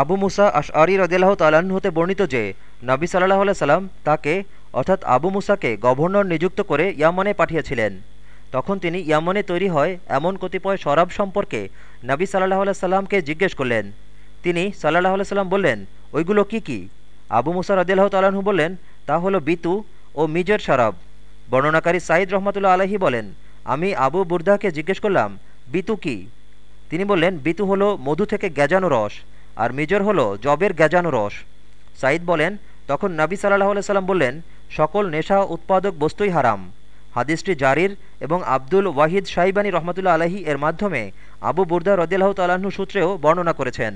আবু মুসা আশআরি রদিল্লাহ তালাহ হতে বর্ণিত যে, নবী সাল্লাহ সাল্লাম তাকে, অর্থাৎ আবু মুসাকে গভর্নর নিযুক্ত করে ইয়ামনে পাঠিয়েছিলেন। তখন তিনি ইয়ামনে তৈরি হয় এমন কতিপয় শরাব সম্পর্কে নবী সাল্লাহ সাল্লামকে জিজ্ঞেস করলেন। তিনি সাল্লাহ সাল্লাম বললেন, ওইগুলো কি কি? আবু মুসা রদিল্লাহ তালাহু বললেন, তা হলো বিতু ও মিজের শরাব। বর্ণনাকারী সাইদ রহমতুল্লা আলহী বলেন, আমি আবু বুর্দাকে জিজ্ঞেস করলাম, বিতু কি? তিনি বললেন, বিতু হলো মধু থেকে গ্যাজানো রস। আর মিজর হলো জবের গ্যাজানো রস। সাইদ বলেন, তখন নাবি সাল্লাহ সাল্লাম বললেন, সকল নেশা উৎপাদক বস্তুই হারাম। হাদিসটি জারির এবং আব্দুল ওয়াহিদ সাইবানী রহমতুল্লা আলহী এর মাধ্যমে আবু বুর্দা রদিল্লাহ তাল্লাহ্ন সূত্রেও বর্ণনা করেছেন।